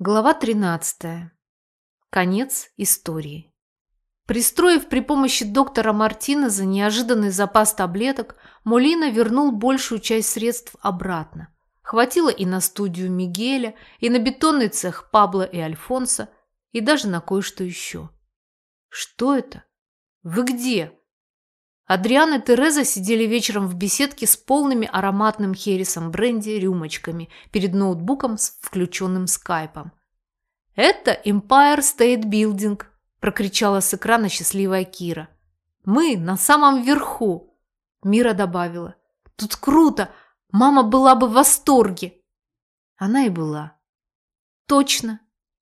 Глава 13. Конец истории. Пристроив при помощи доктора Мартинеза неожиданный запас таблеток, Молина вернул большую часть средств обратно. Хватило и на студию Мигеля, и на бетонный цех Пабло и Альфонса, и даже на кое-что еще. «Что это? Вы где?» Адриан и Тереза сидели вечером в беседке с полными ароматным хересом бренди рюмочками перед ноутбуком с включенным скайпом. «Это Empire State Building», – прокричала с экрана счастливая Кира. «Мы на самом верху», – Мира добавила. «Тут круто! Мама была бы в восторге!» Она и была. «Точно!»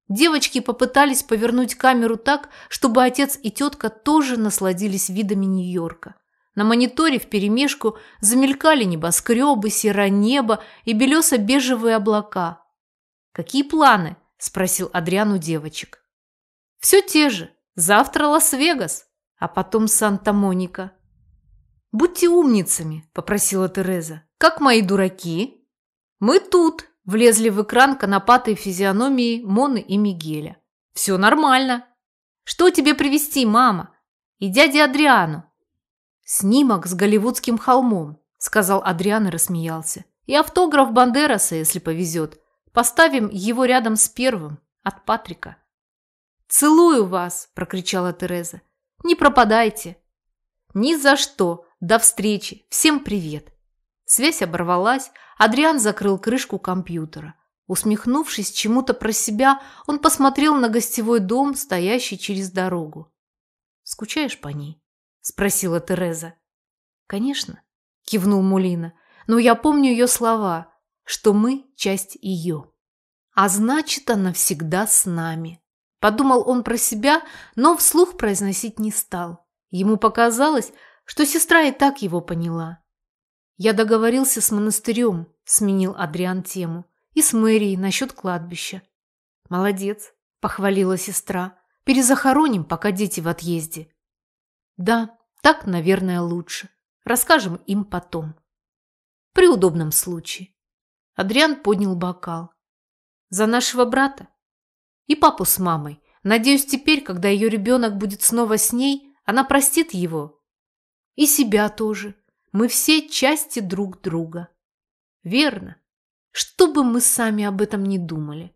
Девочки попытались повернуть камеру так, чтобы отец и тетка тоже насладились видами Нью-Йорка. На мониторе вперемешку замелькали небоскребы, серое небо и белесо-бежевые облака. «Какие планы?» – спросил Адриан у девочек. «Все те же. Завтра Лас-Вегас, а потом Санта-Моника». «Будьте умницами», – попросила Тереза. «Как мои дураки?» «Мы тут», Влезли в экран конопатые физиономии Моны и Мигеля. «Все нормально. Что тебе привезти, мама? И дяде Адриану?» «Снимок с голливудским холмом», – сказал Адриан и рассмеялся. «И автограф Бандераса, если повезет. Поставим его рядом с первым, от Патрика». «Целую вас!» – прокричала Тереза. «Не пропадайте!» «Ни за что! До встречи! Всем привет!» Связь оборвалась, Адриан закрыл крышку компьютера. Усмехнувшись чему-то про себя, он посмотрел на гостевой дом, стоящий через дорогу. «Скучаешь по ней?» – спросила Тереза. «Конечно», – кивнул Мулина. «но я помню ее слова, что мы – часть ее. А значит, она всегда с нами». Подумал он про себя, но вслух произносить не стал. Ему показалось, что сестра и так его поняла. «Я договорился с монастырем», – сменил Адриан тему, – «и с мэрией насчет кладбища». «Молодец», – похвалила сестра. «Перезахороним, пока дети в отъезде». «Да, так, наверное, лучше. Расскажем им потом». «При удобном случае». Адриан поднял бокал. «За нашего брата?» «И папу с мамой. Надеюсь, теперь, когда ее ребенок будет снова с ней, она простит его. И себя тоже. Мы все части друг друга. Верно. Что бы мы сами об этом не думали.